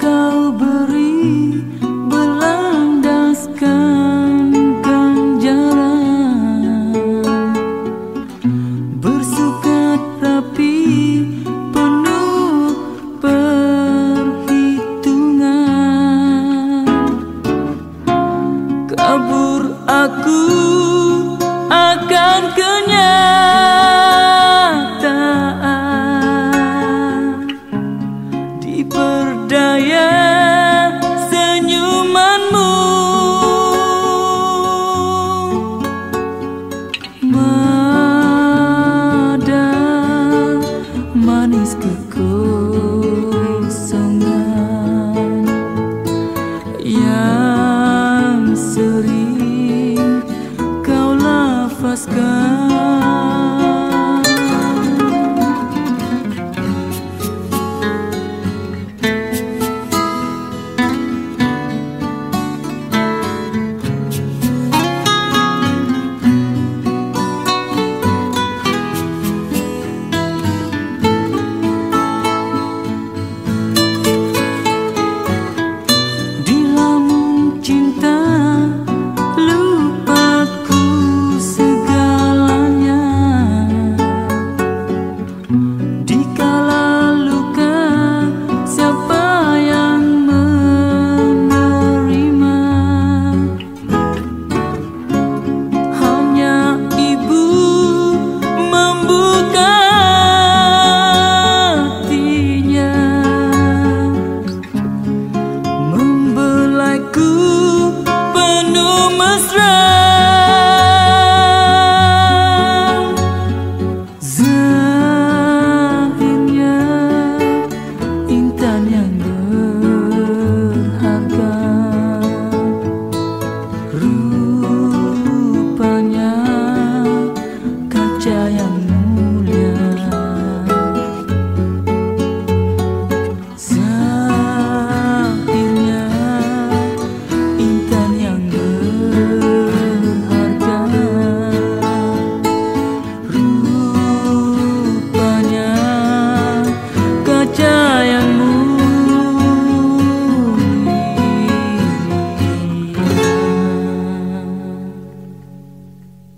kau beri belandaskan ganjaran. Bersukat tapi Penuh perhitungan. Kabur aku mesra